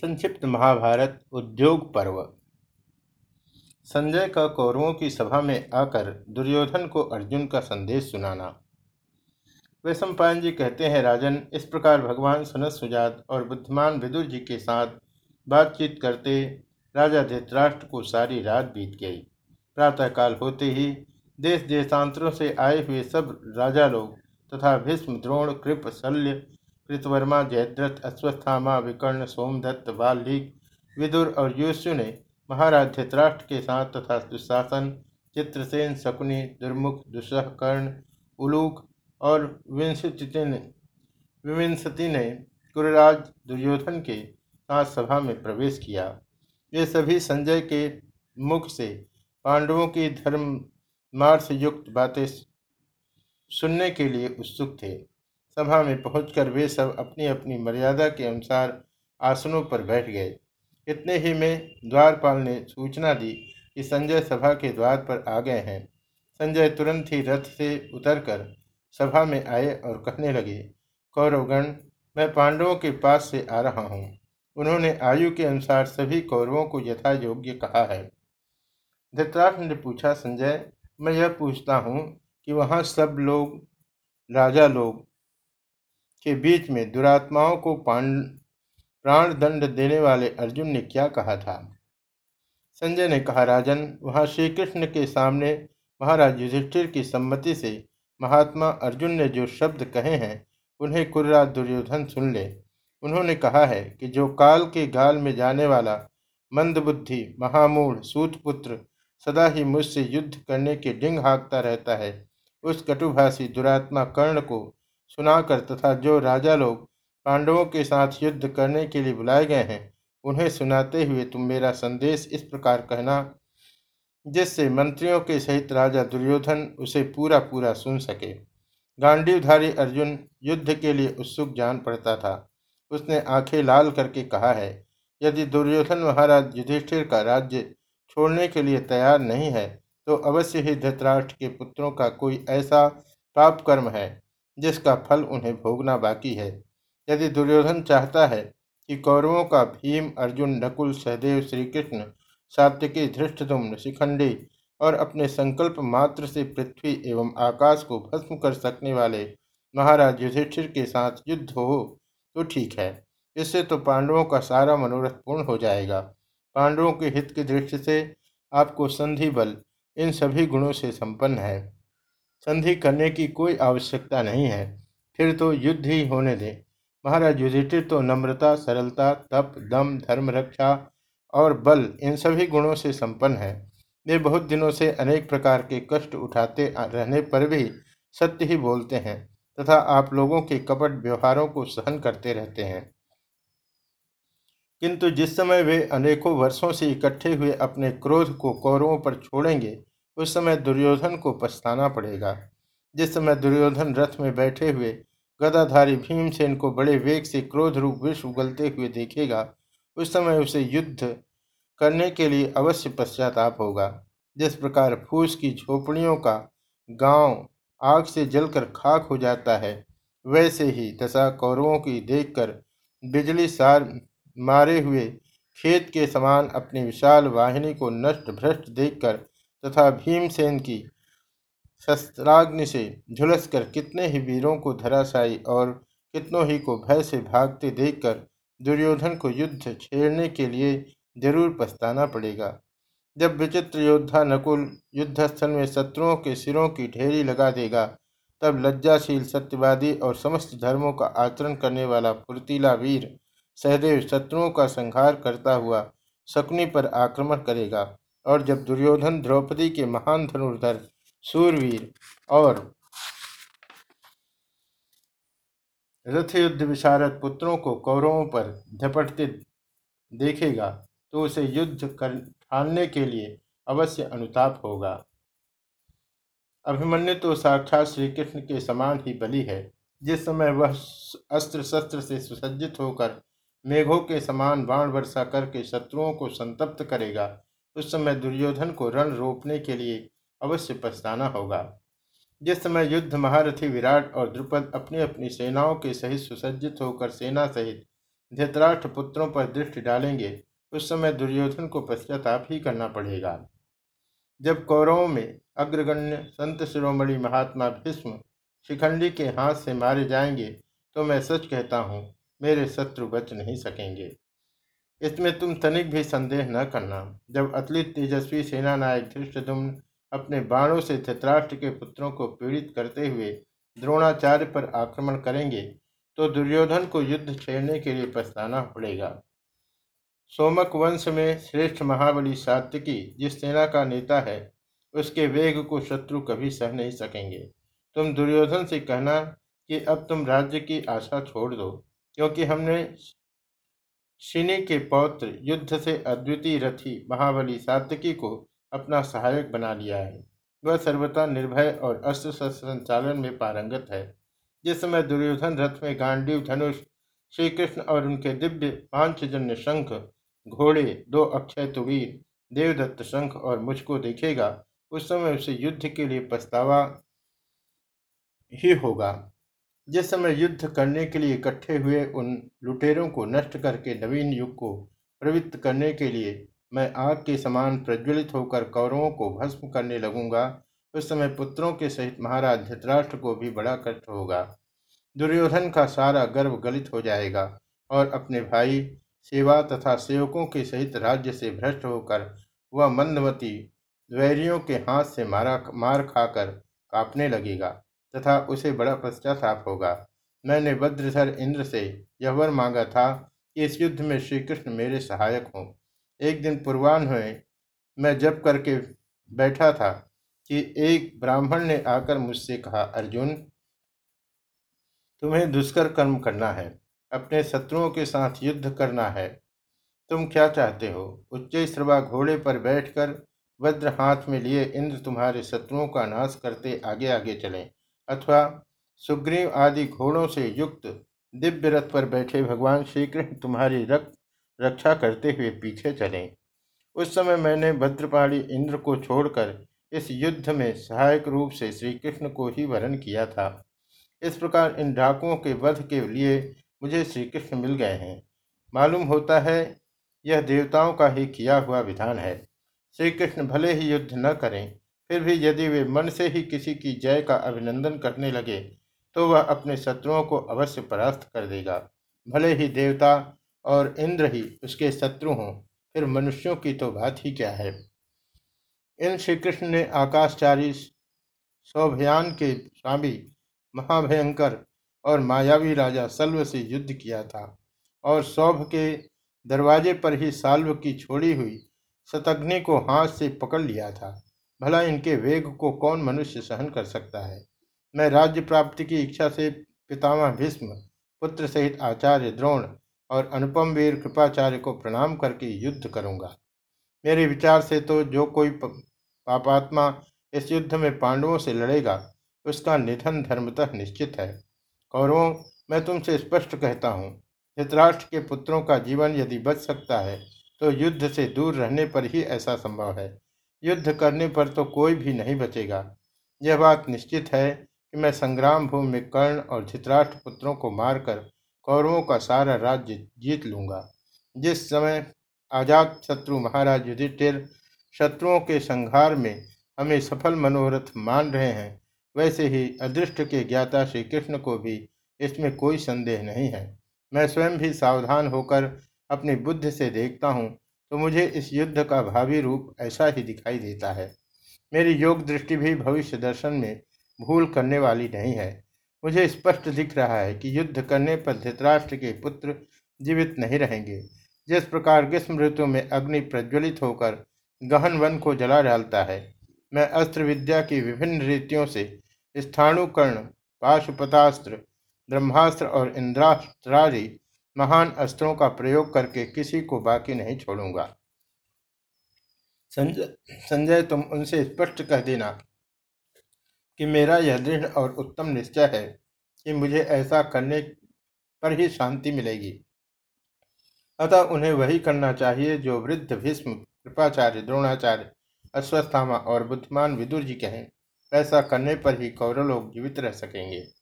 संक्षिप्त महाभारत उद्योग पर्व। संजय का कौरवों की सभा में आकर दुर्योधन को अर्जुन का संदेश सुनाना। वे सम्पायन जी कहते हैं, राजन, इस प्रकार भगवान सनत सुजात और बुद्धिमान विदुर जी के साथ बातचीत करते राजा धृतराष्ट्र को सारी रात बीत गई। प्रातःकाल होते ही देश देशांतरों से आए हुए सब राजा लोग तथा भीष्म, द्रोण, कृप, शल्य कृतवर्मा, जयद्रथ अश्वस्थामा विकर्ण सोमदत्त बाल्लीक विदुर और युष्यु ने महाराज धृतराष्ट्र के साथ तथा दुशासन, चित्रसेन, शकुनी, दुर्मुख दुष्कर्ण उलूक और विंशति ने ने कुरराज दुर्योधन के साथ सभा में प्रवेश किया। ये सभी संजय के मुख से पांडवों की धर्म मार्स युक्त बातें सुनने के लिए उत्सुक थे। सभा में पहुंचकर वे सब अपनी अपनी मर्यादा के अनुसार आसनों पर बैठ गए। इतने ही में द्वारपाल ने सूचना दी कि संजय सभा के द्वार पर आ गए हैं। संजय तुरंत ही रथ से उतरकर सभा में आए और कहने लगे, कौरवगण, मैं पांडवों के पास से आ रहा हूँ। उन्होंने आयु के अनुसार सभी कौरवों को यथा योग्य कहा है। धृतराष्ट्र ने पूछा, संजय, मैं यह पूछता हूँ कि वहाँ सब लोग, राजा लोग के बीच में दुरात्माओं को प्राण दंड देने वाले अर्जुन ने क्या कहा था? संजय ने कहा, राजन, वहाँ श्री कृष्ण के सामने महाराज युधिष्ठिर की सम्मति से महात्मा अर्जुन ने जो शब्द कहे हैं, उन्हें कुर्रा दुर्योधन सुन ले। उन्होंने कहा है कि जो काल के गाल में जाने वाला मंदबुद्धि, महामूढ़, सूतपुत्र सदा ही मुझसे युद्ध करने के डिंग हाँकता रहता है, उस कटुभाषी दुरात्मा कर्ण को सुनाकर तथा जो राजा लोग पांडवों के साथ युद्ध करने के लिए बुलाए गए हैं, उन्हें सुनाते हुए तुम मेरा संदेश इस प्रकार कहना, जिससे मंत्रियों के सहित राजा दुर्योधन उसे पूरा पूरा सुन सके। गांडीवधारी अर्जुन युद्ध के लिए उत्सुक जान पड़ता था। उसने आँखें लाल करके कहा है, यदि दुर्योधन महाराज युधिष्ठिर का राज्य छोड़ने के लिए तैयार नहीं है तो अवश्य ही धृतराष्ट्र के पुत्रों का कोई ऐसा पाप कर्म है। जिसका फल उन्हें भोगना बाकी है। यदि दुर्योधन चाहता है कि कौरवों का भीम अर्जुन, नकुल, सहदेव श्री कृष्ण सात्यकी धृष्टुम्न शिखंडी और अपने संकल्प मात्र से पृथ्वी एवं आकाश को भस्म कर सकने वाले महाराज युधिष्ठिर के साथ युद्ध हो तो ठीक है। इससे तो पांडवों का सारा मनोरथ पूर्ण हो जाएगा। पांडवों के हित की दृष्टि से आपको संधि बल इन सभी गुणों से संपन्न है। संधि करने की कोई आवश्यकता नहीं है। फिर तो युद्ध ही होने दें। महाराज युधिष्ठिर तो नम्रता, सरलता, तप, दम, धर्म, रक्षा और बल, इन सभी गुणों से संपन्न है। वे बहुत दिनों से अनेक प्रकार के कष्ट उठाते रहने पर भी सत्य ही बोलते हैं तथा आप लोगों के कपट व्यवहारों को सहन करते रहते हैं। किंतु जिस समय वे अनेकों वर्षों से इकट्ठे हुए अपने क्रोध को कौरवों पर छोड़ेंगे उस समय दुर्योधन को पछताना पड़ेगा। जिस समय दुर्योधन रथ में बैठे हुए, गदाधारी भीमसेन को बड़े वेग से क्रोध रूप विश्व उगलते हुए देखेगा, उस समय उसे युद्ध करने के लिए अवश्य पश्चाताप होगा। जिस प्रकार फूस की झोपड़ियों का गाँव आग से जलकर खाक हो जाता है, वैसे ही दशा कौरवों की देखकर बिजली सार मारे हुए खेत के समान अपनी विशाल वाहिनी को नष्ट भ्रष्ट देखकर तथा भीमसेन की शस्त्राग्नि से झुलसकर कितने ही वीरों को धराशायी और कितनों ही को भय से भागते देखकर दुर्योधन को युद्ध छेड़ने के लिए ज़रूर पछताना पड़ेगा। जब विचित्र योद्धा नकुल युद्धस्थल में शत्रुओं के सिरों की ढेरी लगा देगा, तब लज्जाशील सत्यवादी और समस्त धर्मों का आचरण करने वाला फुर्तीला वीर सहदेव शत्रुओं का संहार करता हुआ शकुनी पर आक्रमण करेगा। और जब दुर्योधन द्रौपदी के महान धनुर्धर, सूरवीर और रथ युद्ध विशारद पुत्रों को कौरवों पर झपटते देखेगा तो उसे युद्ध कर ठानने के लिए अवश्य अनुताप होगा। अभिमन्यु तो साक्षात श्री कृष्ण के समान ही बली है। जिस समय वह अस्त्र शस्त्र से सुसज्जित होकर मेघों के समान बाण वर्षा करके शत्रुओं को संतप्त करेगा उस समय दुर्योधन को रण रोपने के लिए अवश्य पछताना होगा। जिस समय युद्ध महारथी विराट और द्रुपद अपनी अपनी सेनाओं के सहित सुसज्जित होकर सेना सहित धृतराष्ट्र पुत्रों पर दृष्टि डालेंगे, उस समय दुर्योधन को पश्चाताप ही करना पड़ेगा। जब कौरवों में अग्रगण्य संत शिरोमणि महात्मा भीष्म शिखंडी के हाथ से मारे जाएँगे तो मैं सच कहता हूँ, मेरे शत्रु बच नहीं सकेंगे। इसमें तुम तनिक भी संदेह न करना। जब अतलित तेजस्वी सेना नायक धृष्टुम्न अपने बाणों से धृतराष्ट्र के पुत्रों को पीड़ित करते हुए द्रोणाचार्य पर आक्रमण करेंगे तो दुर्योधन को युद्ध छेड़ने के लिए पछताना पड़ेगा। सोमक वंश में श्रेष्ठ महाबली सात्यकी जिस सेना का नेता है, उसके वेग को शत्रु कभी सह नहीं सकेंगे। तुम दुर्योधन से कहना कि अब तुम राज्य की आशा छोड़ दो, क्योंकि हमने शिनी के पौत्र युद्ध से अद्वितीय रथी महाबली सात्यकी को अपना सहायक बना लिया है। वह सर्वथा निर्भय और अस्त्र शस्त्र संचालन में पारंगत है। जिस समय दुर्योधन रथ में गांडीव धनुष श्री कृष्ण और उनके दिव्य पांचजन्य शंख, घोड़े, दो अक्षय तुवीर, देवदत्त शंख और मुझको देखेगा, उस समय उसे युद्ध के लिए पछतावा ही होगा। जिस समय युद्ध करने के लिए इकट्ठे हुए उन लुटेरों को नष्ट करके नवीन युग को प्रवृत्त करने के लिए मैं आग के समान प्रज्वलित होकर कौरवों को भस्म करने लगूँगा, उस समय पुत्रों के सहित महाराज धृतराष्ट्र को भी बड़ा कष्ट होगा। दुर्योधन का सारा गर्व गलित हो जाएगा और अपने भाई, सेवा तथा सेवकों के सहित राज्य से भ्रष्ट होकर वह मंदमती द्वैरियों के हाथ से मारा, मार खाकर कांपने लगेगा। तथा उसे बड़ा पश्चाताप होगा। मैंने वज्रधर इंद्र से यह वर मांगा था कि इस युद्ध में श्री कृष्ण मेरे सहायक हों। एक दिन पूर्वान्ह हुए, मैं जब करके बैठा था कि एक ब्राह्मण ने आकर मुझसे कहा, अर्जुन, तुम्हें दुष्कर कर्म करना है, अपने शत्रुओं के साथ युद्ध करना है। तुम क्या चाहते हो? उच्च श्रवा घोड़े पर बैठकर वज्र हाथ में लिए इंद्र तुम्हारे शत्रुओं का नाश करते आगे आगे चलें। अथवा सुग्रीव आदि घोड़ों से युक्त दिव्य रथ पर बैठे भगवान श्री कृष्ण तुम्हारी रक्त रक्षा करते हुए पीछे चले। उस समय मैंने भद्रपाणी इंद्र को छोड़कर इस युद्ध में सहायक रूप से श्री कृष्ण को ही वरण किया था। इस प्रकार इन डाकुओं के वध के लिए मुझे श्री कृष्ण मिल गए हैं। मालूम होता है, यह देवताओं का ही किया हुआ विधान है। श्री कृष्ण भले ही युद्ध न करें फिर भी यदि वे मन से ही किसी की जय का अभिनंदन करने लगे तो वह अपने शत्रुओं को अवश्य परास्त कर देगा। भले ही देवता और इंद्र ही उसके शत्रु हों, फिर मनुष्यों की तो बात ही क्या है? इन श्री कृष्ण ने आकाशचारी सौभयान के स्वामी महाभयंकर और मायावी राजा सल्व से युद्ध किया था और सौभ के दरवाजे पर ही साल्व की छोड़ी हुई शतग्नि को हाथ से पकड़ लिया था। भला इनके वेग को कौन मनुष्य सहन कर सकता है? मैं राज्य प्राप्ति की इच्छा से पितामह भीष्म, पुत्र सहित आचार्य द्रोण और अनुपम वीर कृपाचार्य को प्रणाम करके युद्ध करूँगा। मेरे विचार से तो जो कोई पापात्मा इस युद्ध में पांडवों से लड़ेगा, उसका निधन धर्मतः निश्चित है। कौरवों, मैं तुमसे स्पष्ट कहता हूँ, धृतराष्ट्र के पुत्रों का जीवन यदि बच सकता है तो युद्ध से दूर रहने पर ही ऐसा संभव है। युद्ध करने पर तो कोई भी नहीं बचेगा। यह बात निश्चित है कि मैं संग्राम भूमि में कर्ण और धृतराष्ट्र पुत्रों को मारकर कौरवों का सारा राज्य जीत लूँगा। जिस समय आज़ाद शत्रु महाराज युधिष्ठिर शत्रुओं के संहार में हमें सफल मनोरथ मान रहे हैं, वैसे ही अदृष्ट के ज्ञाता श्री कृष्ण को भी इसमें कोई संदेह नहीं है। मैं स्वयं भी सावधान होकर अपनी बुद्धि से देखता हूँ तो मुझे इस युद्ध का भावी रूप ऐसा ही दिखाई देता है। मेरी योग दृष्टि भी भविष्य दर्शन में भूल करने वाली नहीं है। मुझे स्पष्ट दिख रहा है कि युद्ध करने पर धृतराष्ट्र के पुत्र जीवित नहीं रहेंगे। जिस प्रकार ग्रीष्म ऋतु में अग्नि प्रज्वलित होकर गहन वन को जला डालता है, मैं अस्त्र विद्या की विभिन्न रीतियों से स्थाणुकर्ण, पाशुपतास्त्र, ब्रह्मास्त्र और इंद्रास्त्रादि महान अस्त्रों का प्रयोग करके किसी को बाकी नहीं छोड़ूँगा। संजय संजय, तुम उनसे स्पष्ट कह देना कि मेरा यह दृढ़ और उत्तम निश्चय है कि मुझे ऐसा करने पर ही शांति मिलेगी। अतः उन्हें वही करना चाहिए जो वृद्ध भीष्म, कृपाचार्य, द्रोणाचार्य, अश्वस्थामा और बुद्धिमान विदुर जी कहें। ऐसा करने पर ही कौरव लोग जीवित रह सकेंगे।